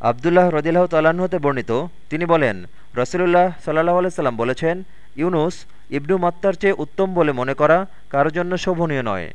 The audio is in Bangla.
আবদুল্লাহ রদিল্লাহ তাল্লাহ্ন হতে বর্ণিত, তিনি বলেন, রসুলুল্লাহ সাল্লাহ আলাইসাল্লাম বলেছেন, ইউনুস ইবনু মাত্তার চেয়ে উত্তম বলে মনে করা কারও জন্য শোভনীয় নয়।